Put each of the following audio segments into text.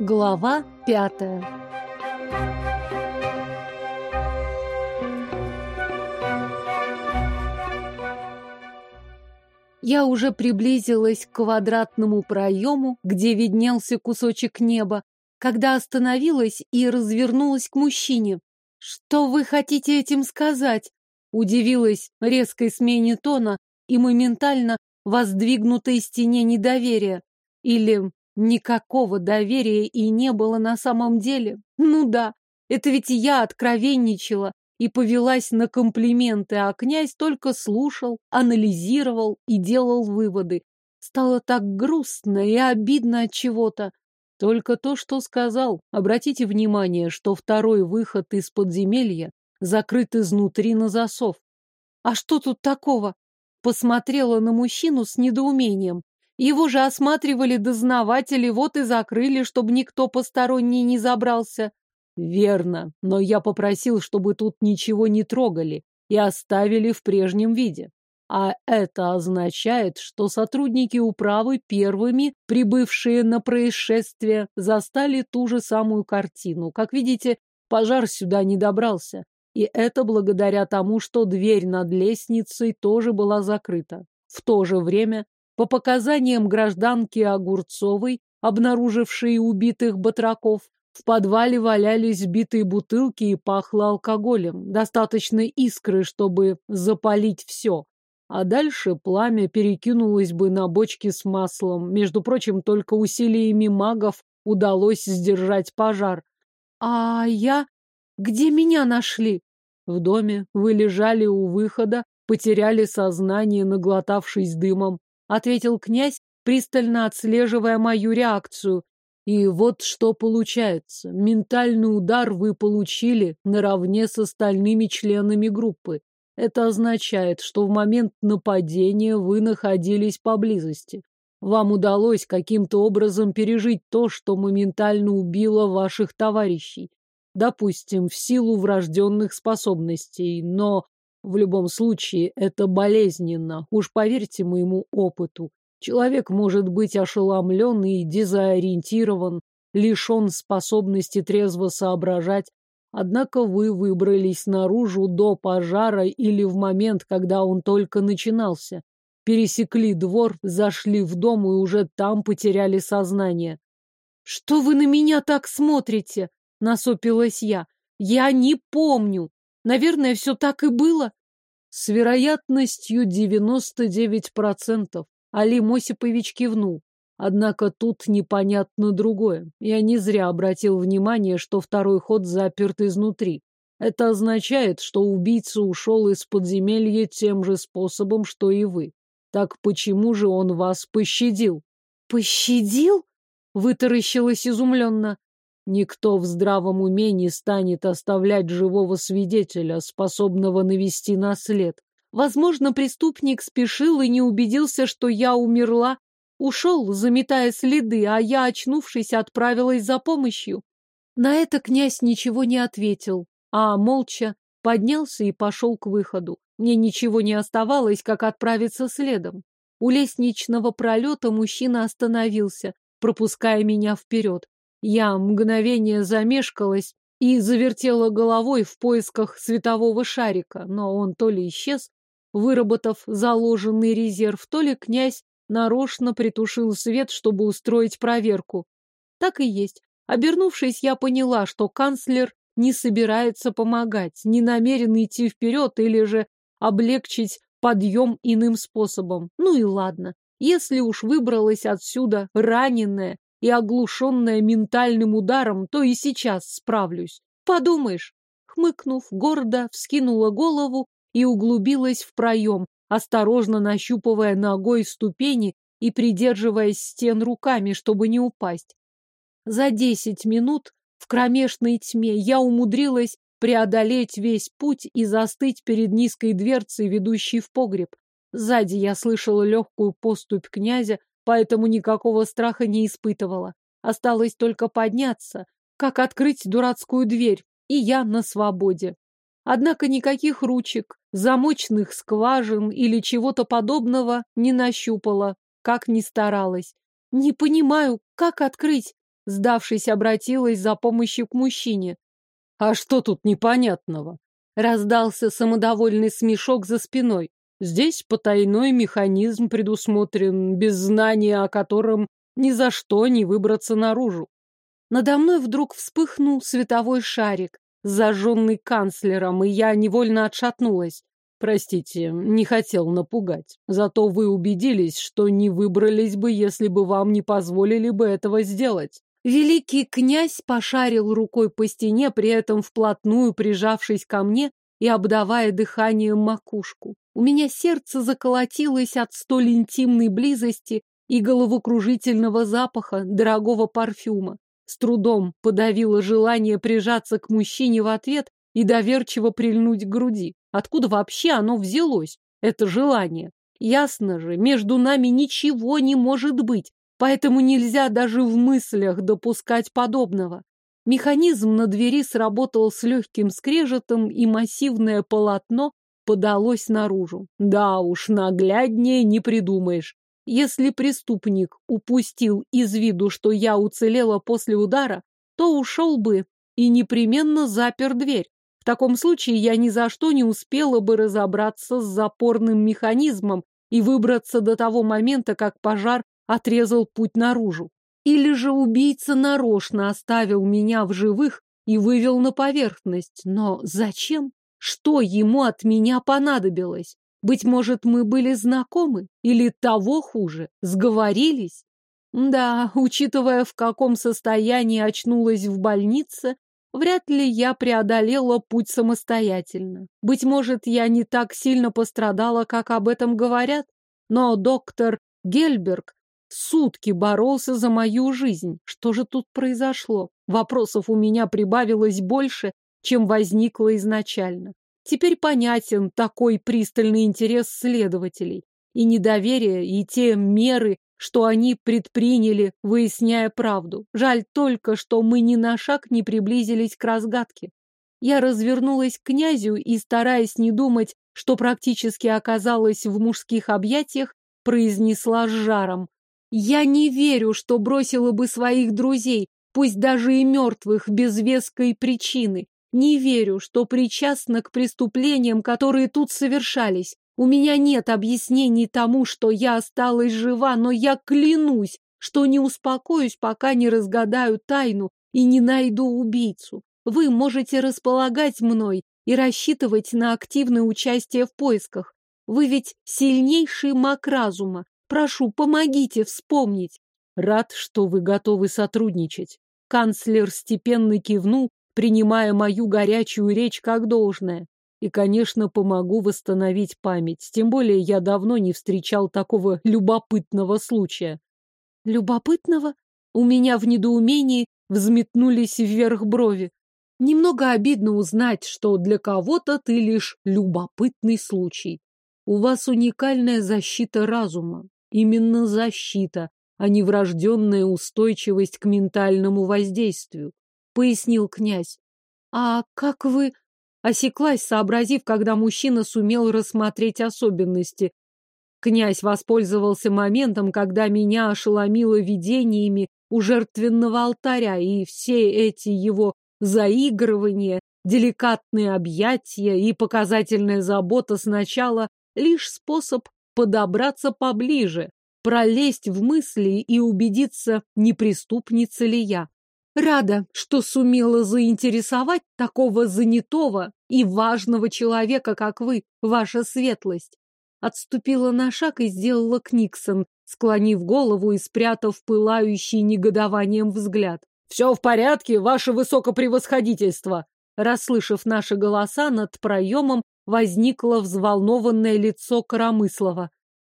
Глава пятая Я уже приблизилась к квадратному проему, где виднелся кусочек неба, когда остановилась и развернулась к мужчине. «Что вы хотите этим сказать?» Удивилась резкой смене тона и моментально воздвигнутой стене недоверия. Или никакого доверия и не было на самом деле. Ну да, это ведь я откровенничала и повелась на комплименты, а князь только слушал, анализировал и делал выводы. Стало так грустно и обидно от чего-то. Только то, что сказал. Обратите внимание, что второй выход из подземелья закрыт изнутри на засов. А что тут такого? Посмотрела на мужчину с недоумением. Его же осматривали дознаватели, вот и закрыли, чтобы никто посторонний не забрался. Верно, но я попросил, чтобы тут ничего не трогали и оставили в прежнем виде. А это означает, что сотрудники управы, первыми прибывшие на происшествие, застали ту же самую картину. Как видите, пожар сюда не добрался. И это благодаря тому, что дверь над лестницей тоже была закрыта. В то же время, по показаниям гражданки Огурцовой, обнаружившей убитых батраков, в подвале валялись битые бутылки и пахло алкоголем. Достаточно искры, чтобы запалить все. А дальше пламя перекинулось бы на бочки с маслом. Между прочим, только усилиями магов удалось сдержать пожар. А я... Где меня нашли? В доме вы лежали у выхода, потеряли сознание, наглотавшись дымом, ответил князь, пристально отслеживая мою реакцию. И вот что получается. Ментальный удар вы получили наравне с остальными членами группы. Это означает, что в момент нападения вы находились поблизости. Вам удалось каким-то образом пережить то, что моментально убило ваших товарищей. Допустим, в силу врожденных способностей, но в любом случае это болезненно, уж поверьте моему опыту. Человек может быть ошеломлен и дезориентирован, лишен способности трезво соображать, однако вы выбрались наружу до пожара или в момент, когда он только начинался. Пересекли двор, зашли в дом и уже там потеряли сознание. «Что вы на меня так смотрите?» насупилась я. Я не помню. Наверное, все так и было. С вероятностью девяносто девять процентов. Али Мосипович кивнул. Однако тут непонятно другое. Я не зря обратил внимание, что второй ход заперт изнутри. Это означает, что убийца ушел из подземелья тем же способом, что и вы. Так почему же он вас пощадил? Пощадил? Вытаращилась изумленно. Никто в здравом уме не станет оставлять живого свидетеля, способного навести на след. Возможно, преступник спешил и не убедился, что я умерла. Ушел, заметая следы, а я, очнувшись, отправилась за помощью. На это князь ничего не ответил, а молча поднялся и пошел к выходу. Мне ничего не оставалось, как отправиться следом. У лестничного пролета мужчина остановился, пропуская меня вперед. Я мгновение замешкалась и завертела головой в поисках светового шарика, но он то ли исчез, выработав заложенный резерв, то ли князь нарочно притушил свет, чтобы устроить проверку. Так и есть. Обернувшись, я поняла, что канцлер не собирается помогать, не намерен идти вперед или же облегчить подъем иным способом. Ну и ладно. Если уж выбралась отсюда раненая и оглушенная ментальным ударом, то и сейчас справлюсь. Подумаешь. Хмыкнув, гордо вскинула голову и углубилась в проем, осторожно нащупывая ногой ступени и придерживаясь стен руками, чтобы не упасть. За десять минут в кромешной тьме я умудрилась преодолеть весь путь и застыть перед низкой дверцей, ведущей в погреб. Сзади я слышала легкую поступь князя, поэтому никакого страха не испытывала. Осталось только подняться, как открыть дурацкую дверь, и я на свободе. Однако никаких ручек, замочных скважин или чего-то подобного не нащупала, как ни старалась. Не понимаю, как открыть. Сдавшись, обратилась за помощью к мужчине. «А что тут непонятного?» Раздался самодовольный смешок за спиной. «Здесь потайной механизм предусмотрен, без знания о котором ни за что не выбраться наружу». Надо мной вдруг вспыхнул световой шарик, зажженный канцлером, и я невольно отшатнулась. Простите, не хотел напугать. Зато вы убедились, что не выбрались бы, если бы вам не позволили бы этого сделать. Великий князь пошарил рукой по стене, при этом вплотную прижавшись ко мне и обдавая дыханием макушку. У меня сердце заколотилось от столь интимной близости и головокружительного запаха дорогого парфюма. С трудом подавило желание прижаться к мужчине в ответ и доверчиво прильнуть к груди. Откуда вообще оно взялось, это желание? Ясно же, между нами ничего не может быть, поэтому нельзя даже в мыслях допускать подобного. Механизм на двери сработал с легким скрежетом, и массивное полотно подалось наружу. Да уж, нагляднее не придумаешь. Если преступник упустил из виду, что я уцелела после удара, то ушел бы и непременно запер дверь. В таком случае я ни за что не успела бы разобраться с запорным механизмом и выбраться до того момента, как пожар отрезал путь наружу. Или же убийца нарочно оставил меня в живых и вывел на поверхность. Но зачем? Что ему от меня понадобилось? Быть может, мы были знакомы? Или того хуже, сговорились? Да, учитывая, в каком состоянии очнулась в больнице, Вряд ли я преодолела путь самостоятельно. Быть может, я не так сильно пострадала, как об этом говорят, но доктор Гельберг сутки боролся за мою жизнь. Что же тут произошло? Вопросов у меня прибавилось больше, чем возникло изначально. Теперь понятен такой пристальный интерес следователей. И недоверие, и те меры, что они предприняли, выясняя правду. Жаль только, что мы ни на шаг не приблизились к разгадке. Я развернулась к князю и, стараясь не думать, что практически оказалась в мужских объятиях, произнесла с жаром. «Я не верю, что бросила бы своих друзей, пусть даже и мертвых, без веской причины. Не верю, что причастна к преступлениям, которые тут совершались. У меня нет объяснений тому, что я осталась жива, но я клянусь, что не успокоюсь, пока не разгадаю тайну и не найду убийцу. Вы можете располагать мной и рассчитывать на активное участие в поисках. Вы ведь сильнейший маг разума. Прошу, помогите вспомнить. Рад, что вы готовы сотрудничать. Канцлер степенно кивнул, принимая мою горячую речь как должное. И, конечно, помогу восстановить память. Тем более я давно не встречал такого любопытного случая. Любопытного? У меня в недоумении взметнулись вверх брови. Немного обидно узнать, что для кого-то ты лишь любопытный случай. У вас уникальная защита разума. Именно защита, а не врожденная устойчивость к ментальному воздействию, пояснил князь. А как вы... Осеклась, сообразив, когда мужчина сумел рассмотреть особенности. Князь воспользовался моментом, когда меня ошеломило видениями у жертвенного алтаря, и все эти его заигрывания, деликатные объятия и показательная забота сначала лишь способ подобраться поближе, пролезть в мысли и убедиться, не преступница ли я. Рада, что сумела заинтересовать такого занятого и важного человека, как вы, ваша светлость. Отступила на шаг и сделала Книксон, склонив голову и спрятав пылающий негодованием взгляд. «Все в порядке, ваше высокопревосходительство!» Расслышав наши голоса, над проемом возникло взволнованное лицо Коромыслова.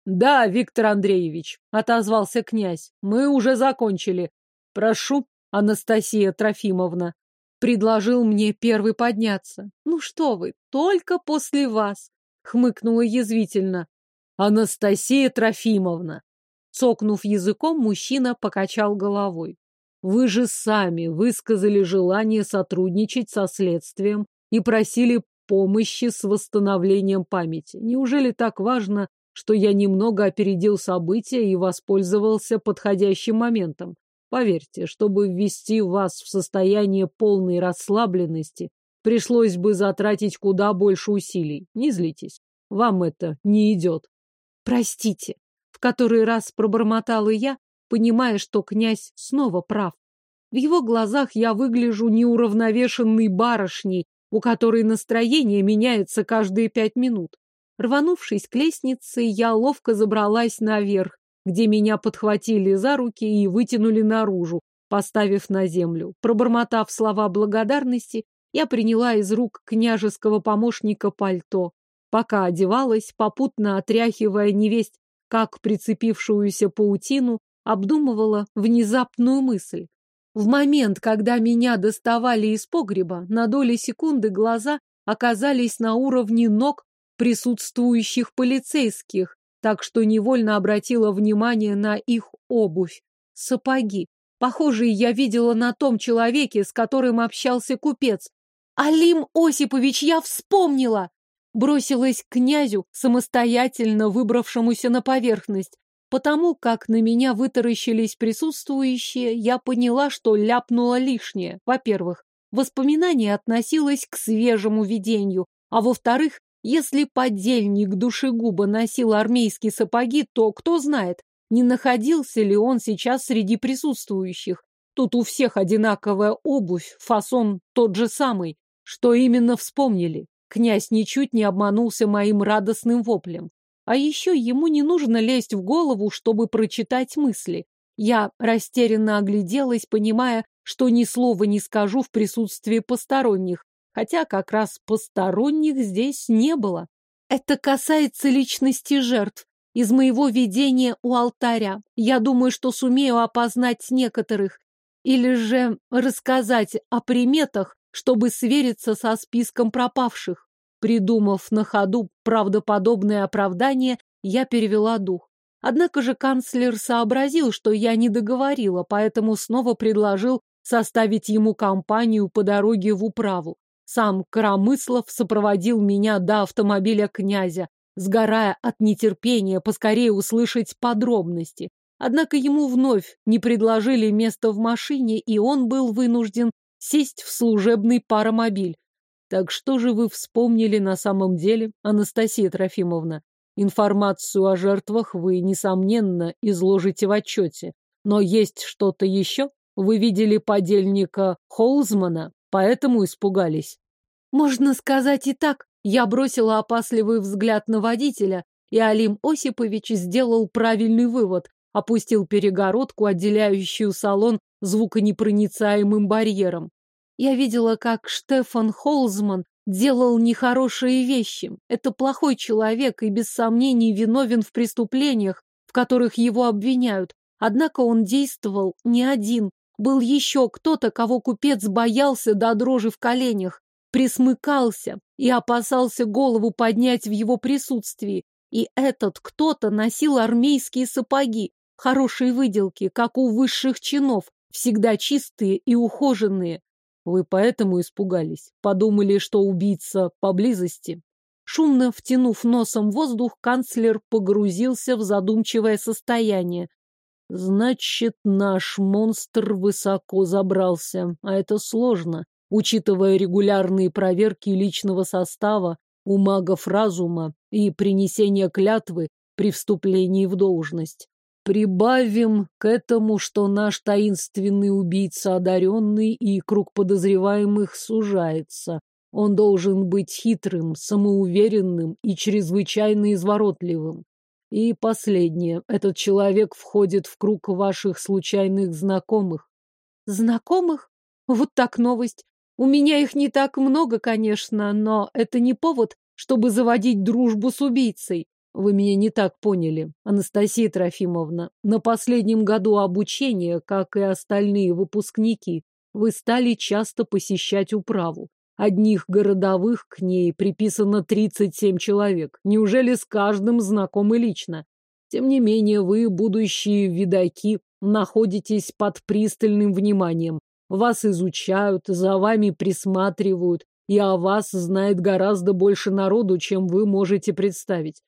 «Да, Виктор Андреевич», — отозвался князь, — «мы уже закончили. Прошу Анастасия Трофимовна. Предложил мне первый подняться. Ну что вы, только после вас. Хмыкнула язвительно. Анастасия Трофимовна. Цокнув языком, мужчина покачал головой. Вы же сами высказали желание сотрудничать со следствием и просили помощи с восстановлением памяти. Неужели так важно, что я немного опередил события и воспользовался подходящим моментом? Поверьте, чтобы ввести вас в состояние полной расслабленности, пришлось бы затратить куда больше усилий. Не злитесь. Вам это не идет. Простите. В который раз пробормотала я, понимая, что князь снова прав. В его глазах я выгляжу неуравновешенной барышней, у которой настроение меняется каждые пять минут. Рванувшись к лестнице, я ловко забралась наверх, где меня подхватили за руки и вытянули наружу, поставив на землю. Пробормотав слова благодарности, я приняла из рук княжеского помощника пальто. Пока одевалась, попутно отряхивая невесть, как прицепившуюся паутину, обдумывала внезапную мысль. В момент, когда меня доставали из погреба, на доли секунды глаза оказались на уровне ног присутствующих полицейских, так что невольно обратила внимание на их обувь. Сапоги. Похожие я видела на том человеке, с которым общался купец. «Алим Осипович, я вспомнила!» Бросилась к князю, самостоятельно выбравшемуся на поверхность. Потому как на меня вытаращились присутствующие, я поняла, что ляпнула лишнее. Во-первых, воспоминание относилось к свежему видению, а во-вторых, если подельник душегуба носил армейские сапоги, то кто знает, не находился ли он сейчас среди присутствующих. Тут у всех одинаковая обувь, фасон тот же самый. Что именно вспомнили? Князь ничуть не обманулся моим радостным воплем. А еще ему не нужно лезть в голову, чтобы прочитать мысли. Я растерянно огляделась, понимая, что ни слова не скажу в присутствии посторонних, хотя как раз посторонних здесь не было. Это касается личности жертв. Из моего видения у алтаря. Я думаю, что сумею опознать некоторых. Или же рассказать о приметах, чтобы свериться со списком пропавших. Придумав на ходу правдоподобное оправдание, я перевела дух. Однако же канцлер сообразил, что я не договорила, поэтому снова предложил составить ему компанию по дороге в управу. Сам Коромыслов сопроводил меня до автомобиля князя, сгорая от нетерпения поскорее услышать подробности. Однако ему вновь не предложили место в машине, и он был вынужден сесть в служебный паромобиль. Так что же вы вспомнили на самом деле, Анастасия Трофимовна? Информацию о жертвах вы, несомненно, изложите в отчете. Но есть что-то еще? Вы видели подельника Холзмана? Поэтому испугались. Можно сказать и так. Я бросила опасливый взгляд на водителя, и Алим Осипович сделал правильный вывод. Опустил перегородку, отделяющую салон звуконепроницаемым барьером. Я видела, как Штефан Холзман делал нехорошие вещи. Это плохой человек и без сомнений виновен в преступлениях, в которых его обвиняют. Однако он действовал не один. Был еще кто-то, кого купец боялся до дрожи в коленях, присмыкался и опасался голову поднять в его присутствии. И этот кто-то носил армейские сапоги, хорошие выделки, как у высших чинов, всегда чистые и ухоженные. Вы поэтому испугались, подумали, что убийца поблизости. Шумно втянув носом воздух, канцлер погрузился в задумчивое состояние, Значит, наш монстр высоко забрался, а это сложно, учитывая регулярные проверки личного состава у магов разума и принесение клятвы при вступлении в должность. Прибавим к этому, что наш таинственный убийца одаренный и круг подозреваемых сужается. Он должен быть хитрым, самоуверенным и чрезвычайно изворотливым. И последнее. Этот человек входит в круг ваших случайных знакомых. Знакомых? Вот так новость. У меня их не так много, конечно, но это не повод, чтобы заводить дружбу с убийцей. Вы меня не так поняли, Анастасия Трофимовна. На последнем году обучения, как и остальные выпускники, вы стали часто посещать управу. Одних городовых к ней приписано 37 человек. Неужели с каждым знакомы лично? Тем не менее, вы, будущие видаки, находитесь под пристальным вниманием. Вас изучают, за вами присматривают, и о вас знает гораздо больше народу, чем вы можете представить.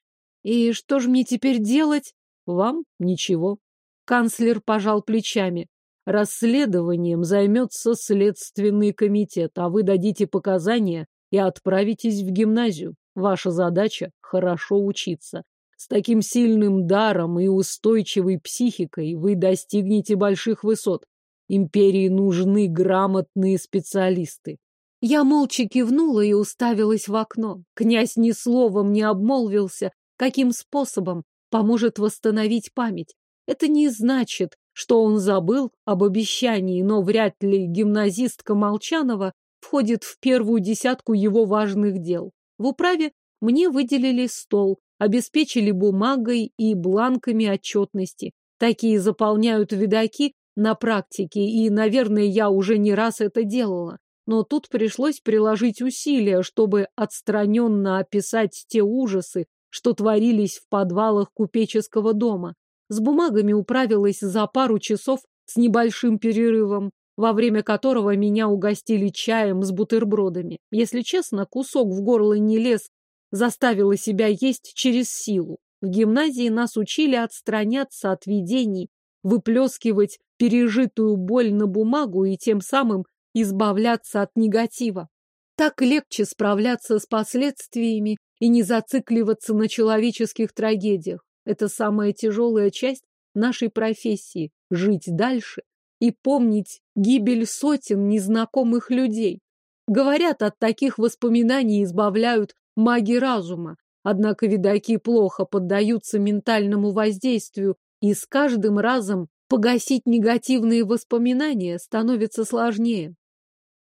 И что же мне теперь делать? Вам ничего. Канцлер пожал плечами. Расследованием займется следственный комитет, а вы дадите показания и отправитесь в гимназию. Ваша задача – хорошо учиться. С таким сильным даром и устойчивой психикой вы достигнете больших высот. Империи нужны грамотные специалисты. Я молча кивнула и уставилась в окно. Князь ни словом не обмолвился, каким способом поможет восстановить память. Это не значит, что он забыл об обещании, но вряд ли гимназистка Молчанова входит в первую десятку его важных дел. В управе мне выделили стол, обеспечили бумагой и бланками отчетности. Такие заполняют видаки на практике, и, наверное, я уже не раз это делала. Но тут пришлось приложить усилия, чтобы отстраненно описать те ужасы, что творились в подвалах купеческого дома. С бумагами управилась за пару часов с небольшим перерывом, во время которого меня угостили чаем с бутербродами. Если честно, кусок в горло не лез заставила себя есть через силу. В гимназии нас учили отстраняться от видений, выплескивать пережитую боль на бумагу и тем самым избавляться от негатива. Так легче справляться с последствиями и не зацикливаться на человеческих трагедиях. Это самая тяжелая часть нашей профессии – жить дальше и помнить гибель сотен незнакомых людей. Говорят, от таких воспоминаний избавляют маги разума. Однако видаки плохо поддаются ментальному воздействию, и с каждым разом погасить негативные воспоминания становится сложнее.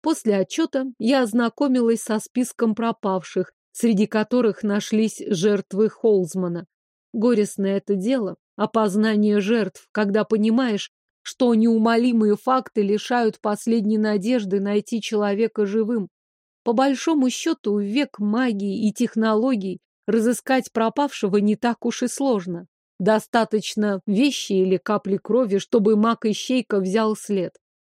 После отчета я ознакомилась со списком пропавших, среди которых нашлись жертвы Холзмана. Горестное это дело, опознание жертв, когда понимаешь, что неумолимые факты лишают последней надежды найти человека живым. По большому счету, век магии и технологий разыскать пропавшего не так уж и сложно. Достаточно вещи или капли крови, чтобы маг-ищейка взял след.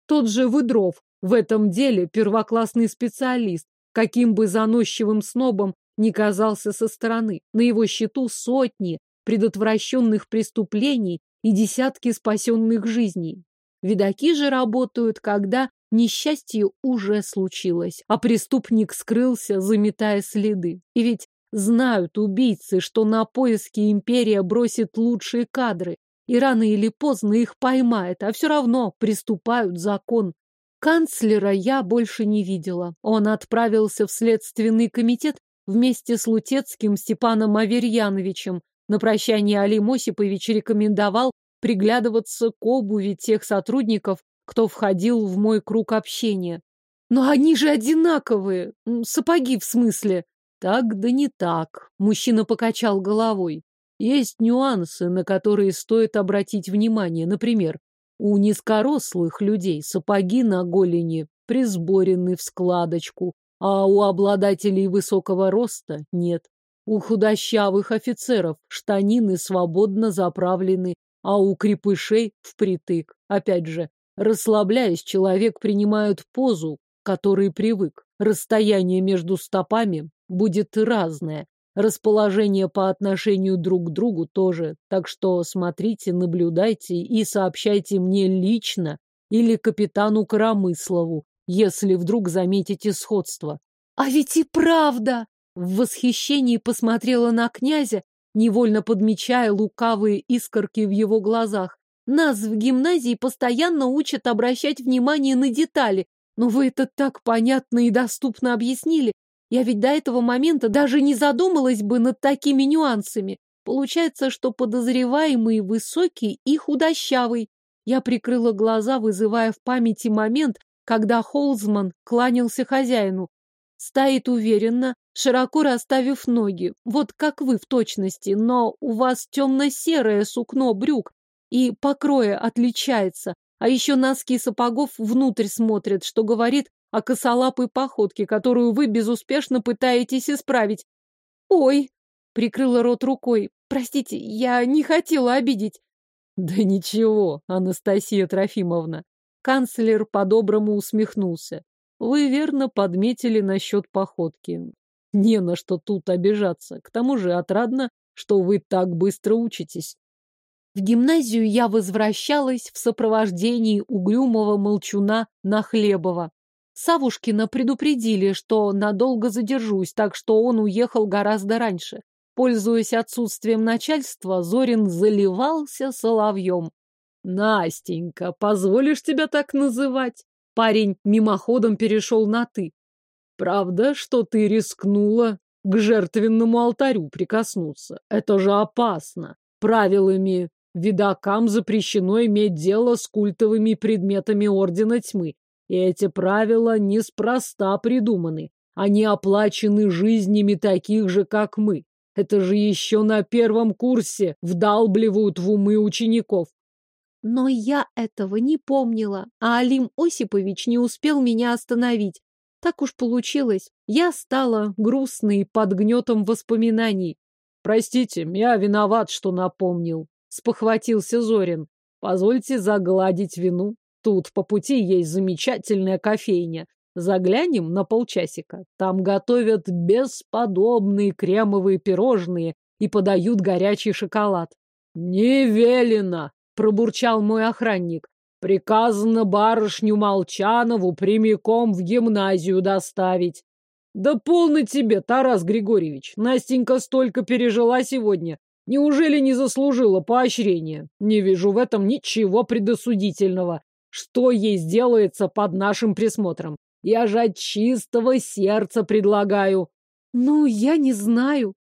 Тот же Выдров в этом деле первоклассный специалист, каким бы заносчивым снобом ни казался со стороны. На его счету сотни предотвращенных преступлений и десятки спасенных жизней. Видаки же работают, когда Несчастье уже случилось, а преступник скрылся, заметая следы. И ведь знают убийцы, что на поиски империя бросит лучшие кадры, и рано или поздно их поймает, а все равно приступают закон. Канцлера я больше не видела. Он отправился в следственный комитет вместе с Лутецким Степаном Аверьяновичем. На прощание Алим Осипович рекомендовал приглядываться к обуви тех сотрудников, кто входил в мой круг общения. Но они же одинаковые. Сапоги в смысле. Так да не так. Мужчина покачал головой. Есть нюансы, на которые стоит обратить внимание. Например, у низкорослых людей сапоги на голени присборены в складочку, а у обладателей высокого роста нет. У худощавых офицеров штанины свободно заправлены, а у крепышей впритык. Опять же, Расслабляясь, человек принимает позу, которой привык. Расстояние между стопами будет разное. Расположение по отношению друг к другу тоже. Так что смотрите, наблюдайте и сообщайте мне лично или капитану Коромыслову, если вдруг заметите сходство. А ведь и правда! В восхищении посмотрела на князя, невольно подмечая лукавые искорки в его глазах. Нас в гимназии постоянно учат обращать внимание на детали, но вы это так понятно и доступно объяснили. Я ведь до этого момента даже не задумалась бы над такими нюансами. Получается, что подозреваемый высокий и худощавый. Я прикрыла глаза, вызывая в памяти момент, когда Холзман кланялся хозяину. Стоит уверенно, широко расставив ноги, вот как вы в точности, но у вас темно-серое сукно брюк, и покроя отличается, а еще носки сапогов внутрь смотрят, что говорит о косолапой походке, которую вы безуспешно пытаетесь исправить. Ой, прикрыла рот рукой. Простите, я не хотела обидеть. Да ничего, Анастасия Трофимовна. Канцлер по-доброму усмехнулся. Вы верно подметили насчет походки. Не на что тут обижаться. К тому же отрадно, что вы так быстро учитесь. В гимназию я возвращалась в сопровождении угрюмого молчуна Нахлебова. Савушкина предупредили, что надолго задержусь, так что он уехал гораздо раньше. Пользуясь отсутствием начальства, Зорин заливался соловьем. «Настенька, позволишь тебя так называть?» Парень мимоходом перешел на «ты». «Правда, что ты рискнула к жертвенному алтарю прикоснуться? Это же опасно. Правилами видакам запрещено иметь дело с культовыми предметами Ордена Тьмы. И эти правила неспроста придуманы. Они оплачены жизнями таких же, как мы. Это же еще на первом курсе вдалбливают в умы учеников. Но я этого не помнила, а Алим Осипович не успел меня остановить. Так уж получилось. Я стала грустной под гнетом воспоминаний. Простите, я виноват, что напомнил. Спохватился Зорин. Позвольте загладить вину. Тут по пути есть замечательная кофейня. Заглянем на полчасика. Там готовят бесподобные кремовые пирожные и подают горячий шоколад. Не велено, пробурчал мой охранник. Приказано барышню Молчанову прямиком в гимназию доставить. Да полно тебе, Тарас Григорьевич. Настенька столько пережила сегодня. Неужели не заслужила поощрения? Не вижу в этом ничего предосудительного. Что ей сделается под нашим присмотром? Я же от чистого сердца предлагаю. Ну, я не знаю.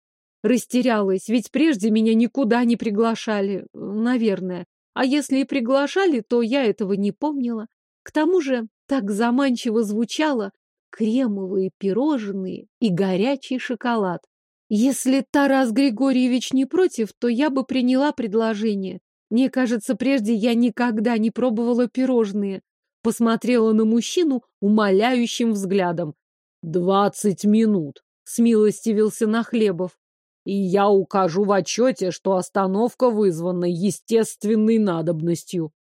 Растерялась, ведь прежде меня никуда не приглашали, наверное. А если и приглашали, то я этого не помнила. К тому же так заманчиво звучало кремовые пирожные и горячий шоколад. Если Тарас Григорьевич не против, то я бы приняла предложение. Мне кажется, прежде я никогда не пробовала пирожные. Посмотрела на мужчину умоляющим взглядом. «Двадцать минут!» — смилостивился Нахлебов и я укажу в отчете, что остановка вызвана естественной надобностью.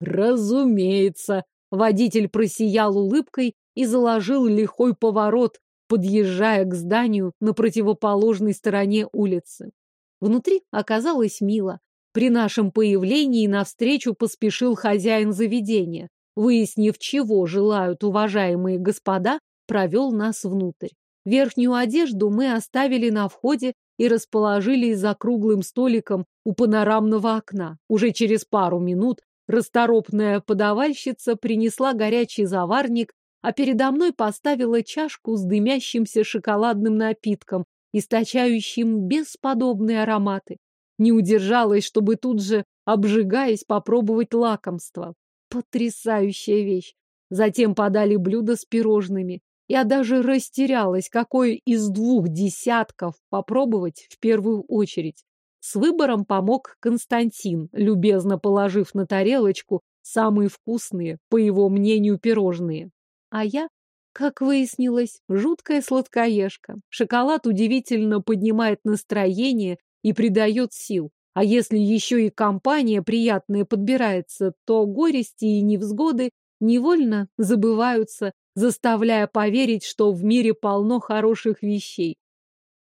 Разумеется, водитель просиял улыбкой и заложил лихой поворот, подъезжая к зданию на противоположной стороне улицы. Внутри оказалось мило. При нашем появлении навстречу поспешил хозяин заведения. Выяснив, чего желают уважаемые господа, провел нас внутрь. Верхнюю одежду мы оставили на входе и расположились за круглым столиком у панорамного окна. Уже через пару минут расторопная подавальщица принесла горячий заварник, а передо мной поставила чашку с дымящимся шоколадным напитком, источающим бесподобные ароматы. Не удержалась, чтобы тут же, обжигаясь, попробовать лакомство. Потрясающая вещь. Затем подали блюдо с пирожными. Я даже растерялась, какой из двух десятков попробовать в первую очередь. С выбором помог Константин, любезно положив на тарелочку самые вкусные, по его мнению, пирожные. А я, как выяснилось, жуткая сладкоежка. Шоколад удивительно поднимает настроение и придает сил. А если еще и компания приятная подбирается, то горести и невзгоды невольно забываются, заставляя поверить, что в мире полно хороших вещей.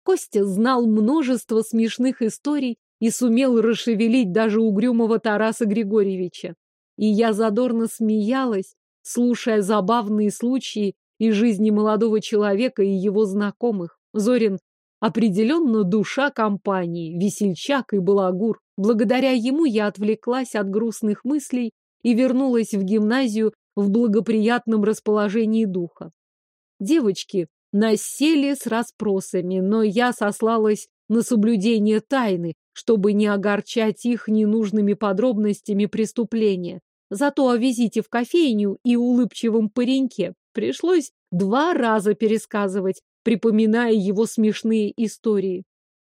Костя знал множество смешных историй и сумел расшевелить даже угрюмого Тараса Григорьевича. И я задорно смеялась, слушая забавные случаи из жизни молодого человека и его знакомых. Зорин определенно душа компании, весельчак и балагур. Благодаря ему я отвлеклась от грустных мыслей и вернулась в гимназию в благоприятном расположении духа. Девочки насели с расспросами, но я сослалась на соблюдение тайны, чтобы не огорчать их ненужными подробностями преступления. Зато о визите в кофейню и улыбчивом пареньке пришлось два раза пересказывать, припоминая его смешные истории.